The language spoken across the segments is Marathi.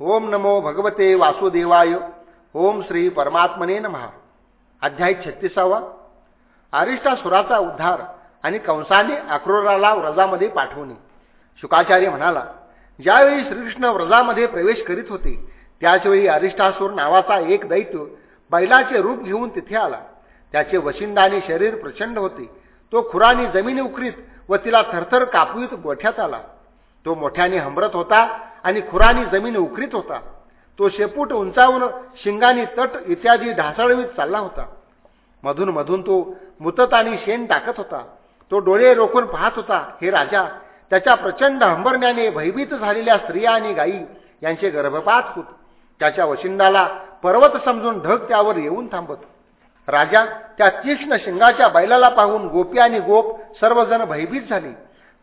ओम नमो भगवते वासुदेवाय. ओम श्री परमात्मने नमहा अध्याय छत्तीसावा. अरिष्टासुराचा उद्धार आणि कंसाने अक्रोराला व्रजामध्ये पाठवणे. शुकाचार्य म्हणाला ज्यावेळी श्रीकृष्ण व्रजामध्ये प्रवेश करीत होते त्याचवेळी अरिष्टासूर नावाचा एक दैत्य बैलाचे रूप घेऊन तिथे आला. त्याचे वशिंदाने शरीर प्रचंड होते. तो खुराने जमिनी उकरीत व तिला थरथर कापवीत गोठ्यात आला. तो मोठ्याने हंबरत होता आणि खुरानी जमीन उकरीत होता. तो शेपूट उंचावून शिंगानी तट इत्यादी ढासळवीत चालला होता. मधून मधून तो मुतत आणि शेण टाकत होता. तो डोळे रोखून पाहत होता हे राजा त्याच्या प्रचंड हंबरण्याने भयभीत झालेल्या स्त्रिया आणि गायी यांचे गर्भपात होत. त्याच्या वशिंडाला पर्वत समजून ढग त्यावर येऊन थांबत. राजा त्या तीक्ष्ण शिंगाच्या बैलाला पाहून गोपी आणि गोप सर्वजण भयभीत झाले.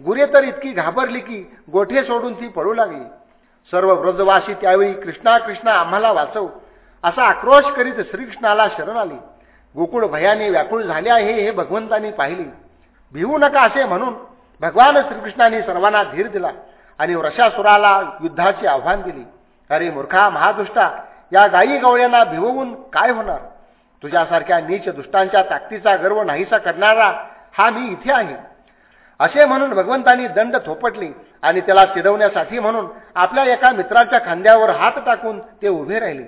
गुरे तर इतकी घाबरली की गोठे सोडून ती पडू लागली. सर्व व्रजवासी त्यावेळी कृष्णा कृष्णा आम्हाला वाचव. असा आक्रोश करीत श्रीकृष्णाला शरण आली. गोकुळ भयाने व्याकुळ झाले आहे हे भगवंतांनी पाहिले. भिवू नका असे म्हणून. भगवान श्रीकृष्णाने सर्वांना धीर दिला आणि वृषासुराला युद्धाचे आव्हान दिले. अरे मूर्खा महादुष्टा या गायी गवळ्यांना भिवून काय होणार? तुझ्यासारख्या नीच दुष्टांच्या ताकदीचा गर्व नाहीसा करणारा हा मी इथे आहे. असे म्हणून भगवंतांनी दंड थोपटले आणि त्याला चिडवण्यासाठी म्हणून आपल्या एका मित्राच्या खांद्यावर हात टाकून ते उभे राहिले.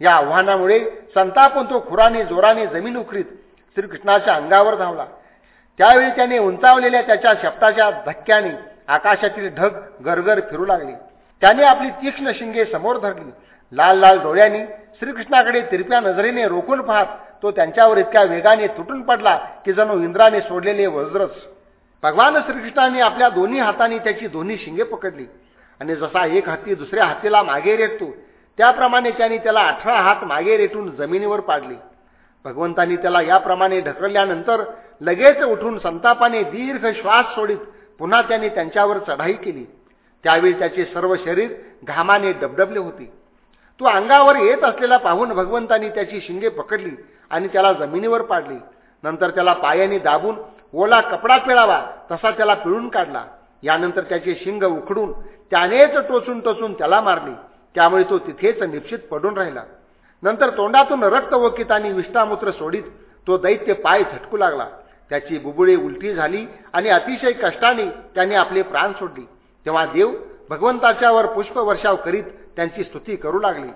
या आव्हानामुळे संतापून तो खुराने जोराने जमीन उखरीत श्रीकृष्णाच्या अंगावर धावला. त्यावेळी त्याने उंचावलेल्या त्याच्या शब्दाच्या धक्क्याने आकाशातील ढग गरगर फिरू लागले. त्याने आपली तीक्ष्ण शिंगे समोर धरली. लाल लाल डोळ्यांनी श्रीकृष्णाकडे तिरप्या नजरेने रोखून पाहत तो त्यांच्यावर इतक्या वेगाने तुटून पडला की जणू इंद्राने सोडलेले वज्रच भगवान श्रीकृष्णाने आपल्या दोन्ही हातांनी त्याची दोन्ही शिंगे पकडली. आणि जसा एक हत्ती दुसऱ्या हत्तीला मागे रेटतो त्याप्रमाणे त्याने त्याला अठरा हात मागे रेटून जमिनीवर पाडले. भगवंतांनी त्याला याप्रमाणे ढकलल्यानंतर लगेच उठून संतापाने दीर्घ श्वास सोडित पुन्हा त्याने त्यांच्यावर चढाई केली. त्यावेळी त्याचे सर्व शरीर घामाने डबडबले होते. तो अंगावर येत असलेला पाहून भगवंतांनी त्याची शिंगे पकडली आणि त्याला जमिनीवर पाडली. नंतर त्याला पायाने दाबून ओला कपडा पिळावा तसा त्याला पिळून काढला. यानंतर त्याचे शिंग उखडून त्यानेच टोचून टोचून त्याला मारली. त्यामुळे तो तिथेच निश्चित पडून राहिला. नंतर तोंडातून रक्त ओकित आणि विष्टामूत्र सोडीत तो दैत्य पाय झटकू लागला. त्याची बुबुळे उलटी झाली आणि अतिशय कष्टाने त्याने आपले प्राण सोडले. तेव्हा देव भगवंताच्यावर पुष्पवर्षाव करीत त्यांची स्तुती करू लागली.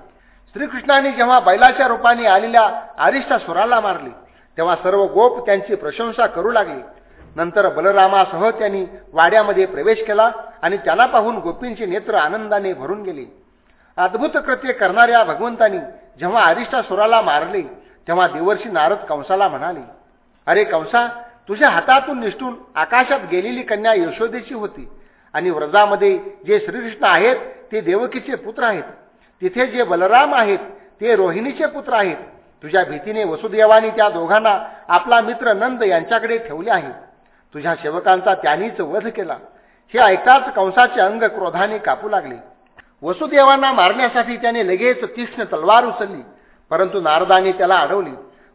श्रीकृष्णाने जेव्हा बैलाच्या रूपाने आलेल्या आरिष्ठा स्वराला मारली तेव्हा सर्व गोप त्यांची प्रशंसा करू लागले. नंतर बलरामासह त्यांनी वाड्यामध्ये प्रवेश केला आणि त्याला पाहून गोपींचे नेत्र आनंदाने भरून गेले. अद्भुत कृत्य करणाऱ्या भगवंतांनी जेव्हा अरिष्टासुराला मारले तेव्हा देवर्षी नारद कंसाला म्हणाले अरे कंसा तुझ्या हातातून निष्ठून आकाशात गेलेली कन्या यशोदेची होती आणि व्रजामध्ये जे श्रीकृष्ण आहेत ते देवकीचे पुत्र आहेत. तिथे जे बलराम आहेत ते रोहिणीचे पुत्र आहेत. तुझ्या भीतीने वसुदेवानी त्या दोघांना आपला मित्र नंद यांच्याकडे ठेवले आहे. तुझ्या सेवकांचा त्यांनीच वध केला. हे ऐकताच कंसाचे अंग क्रोधाने कापू लागले. वसुदेवांना मारण्यासाठी त्याने लगेच तीक्ष्ण तलवार उचलली. परंतु नारदाने त्याला अडवली.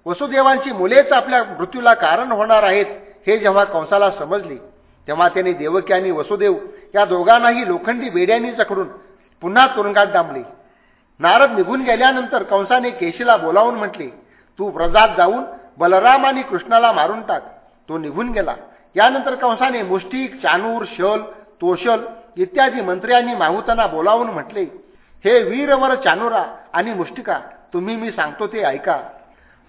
वसुदेवांची मुलेच आपल्या मृत्यूला कारण होणार आहेत हे जेव्हा कंसाला समजले तेव्हा त्याने देवकी आणि वसुदेव या दोघांनाही लोखंडी बेड्यांनी जखडून पुन्हा तुरुंगात डांबले. नारद निघून गेल्यानंतर कंसाने केशीला बोलावून म्हटले तू व्रजात जाऊन बलराम आणि कृष्णाला मारून टाक. तो निघून गेला. यानंतर कंसाने मुष्टिक चानूर शल तोशल इत्यादी मंत्र्यांनी माहुतांना बोलावून म्हटले हे वीरवर चानुरा आणि मुष्टिका तुम्ही मी सांगतो ते ऐका.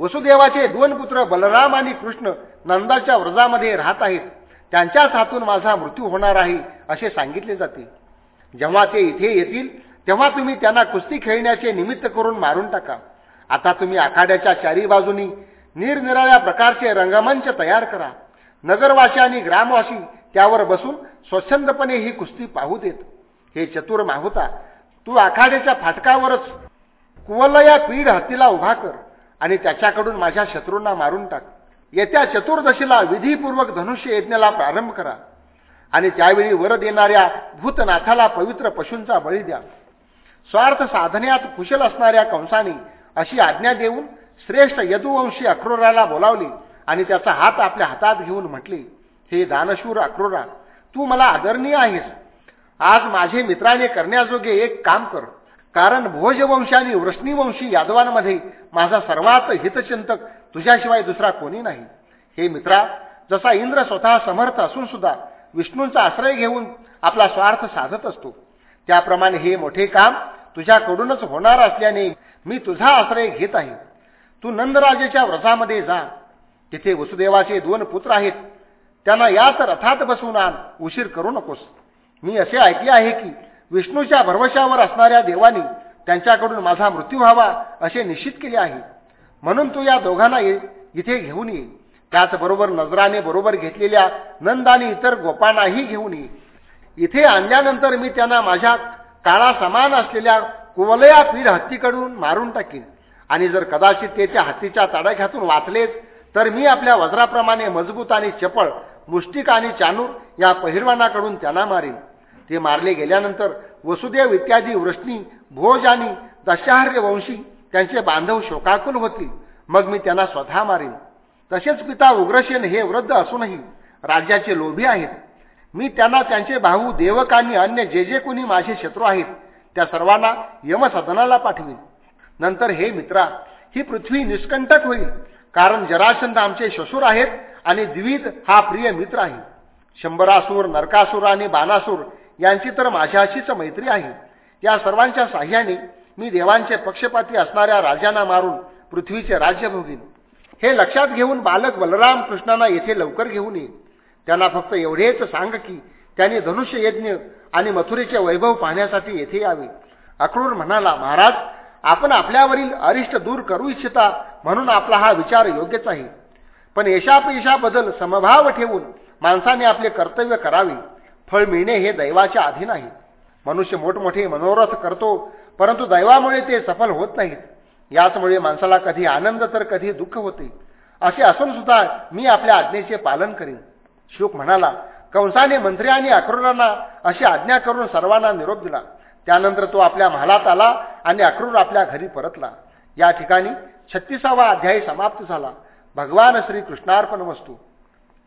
वसुदेवाचे दोन पुत्र बलराम आणि कृष्ण नंदाच्या व्रजामध्ये राहत आहेत. त्यांच्याच हातून माझा मृत्यू होणार आहे असे सांगितले जाते. जेव्हा ते इथे येतील तेव्हा तुम्ही त्यांना कुस्ती खेळण्याचे निमित्त करून मारून टाका. आता तुम्ही आखाड्याच्या चारी बाजूनी निरनिराळ्या प्रकारचे रंगमंच तयार करा. नगरवासी आणि ग्रामवासी त्यावर बसून स्वच्छंदपणे ही कुस्ती पाहू देत. हे चतुर माहुता तू आखाड्याच्या फाटकावरच कुवलया पीड हत्तीला उभा कर आणि त्याच्याकडून माझ्या शत्रूंना मारून टाक. येत्या चतुर्दशीला विधीपूर्वक धनुष्य यज्ञाला प्रारंभ करा आणि त्यावेळी वर देणाऱ्या भूतनाथाला पवित्र पशूंचा बळी द्या. स्वार्थ साधण्यात कुशल असणाऱ्या कंसाने अशी आज्ञा देऊन श्रेष्ठ यदुवंशी अक्रोराला बोलावले आणि त्याचा हात आपल्या हातात घेऊन म्हटले हे दानशूर अक्रोरा तू मला आदरणीय आहेस. आज माझे मित्राने करण्याजोगे एक काम कर. कारण भोजवंशी आणि वृष्णीवंशी यादवांमध्ये माझा सर्वात हितचिंतक तुझ्याशिवाय दुसरा कोणी नाही. हे मित्रा जसा इंद्र स्वतः समर्थ असून सुद्धा विष्णूंचा आश्रय घेऊन आपला स्वार्थ साधत असतो. त्याप्रमाणे हे मोठे काम तुझ्याकडूनच होणार असल्याने मी तुझा आश्रय घेत आहे. तू नंदराजेच्या व्रतामध्ये जा. तिथे वसुदेवाचे दोन पुत्र आहेत. त्यांना याच रथात बसून आण. उशीर करू नकोस. मी असे ऐकले आहे की विष्णूच्या भरवशावर असणाऱ्या देवानी त्यांच्याकडून माझा मृत्यू व्हावा असे निश्चित केले आहे. म्हणून तू या दोघांना इथे घेऊन ये. त्याचबरोबर नजराने बरोबर घेतलेल्या नंद आणि इतर गोपांनाही घेऊन ये. इथे आणल्यानंतर मी त्यांना माझ्या काळा समान असलेल्या कुवलया पीर हत्तीकडून मारून टाकीन. आणि जर कदाचित ते त्या हत्तीच्या तडाख्यातून वाचलेच तर मी आपल्या वज्राप्रमाणे मजबूत आणि चपळ मुष्टिक आणि चानूर या पहिरवानाकडून त्यांना मारेन. ते मारले गेल्यानंतर वसुदेव इत्यादी वृष्णी भोज आणि दशाहर्य वंशी त्यांचे बांधव शोकाकुल होतील. मग मी त्यांना स्वतः मारेन. तसेच पिता उग्रसेन हे वृद्ध असूनही राज्याचे लोभी आहेत. मी त्यांना त्यांचे भाऊ देवक आणि अन्य जे जे कोणी माझे शत्रू आहेत त्या सर्वांना यमसदनाला पाठवीन. नंतर हे मित्रा ही पृथ्वी निष्कंटक होईल कारण जरासंध आमचे शसूर आहेत आणि द्विध हा प्रिय मित्र आहे. शंभरासूर नरकासूर आणि बाणासूर यांची तर माझ्याशीच मैत्री आहे. या सर्वांच्या साह्याने मी देवांचे पक्षपाती असणाऱ्या राजांना मारून पृथ्वीचे राज्य भोगीन. हे लक्षात घेऊन बालक बलराम कृष्णांना येथे लवकर घेऊन येईल त्याला फक्त एवढेच सांग की त्याने धनुष्य यज्ञ आणि मथुरेचे वैभव पाहण्यासाठी येथे यावे. अक्रूर म्हणाला महाराज आपण आपल्यावरील अरिष्ट दूर करू इच्छिता म्हणून आपला हा विचार योग्यच आहे. पण यशापयशाबद्दल समभाव ठेवून माणसाने आपले कर्तव्य करावे. फळ मिळणे हे दैवाच्या अधीन आहे. मनुष्य मोठमोठे मनोरथ करतो परंतु दैवामुळे ते सफल होत नाहीत. याचमुळे माणसाला कधी आनंद तर कधी दुःख होते. असे असून सुद्धा मी आपल्या आज्ञेचे पालन करीन. शुक म्हणाला कंसाने मंत्री आणि अक्रूरांना अशी आज्ञा करून सर्वांना निरोप दिला. त्यानंतर तो आपल्या महालात आला आणि अक्रूर आपल्या घरी परतला. या ठिकाणी छत्तीसावा अध्यायी समाप्त झाला. भगवान श्री कृष्णार्पण वस्तू.